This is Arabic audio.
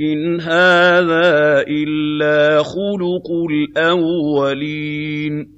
إِنْ هَٰذَا إِلَّا خُلُقُ الْأَوَّلِينَ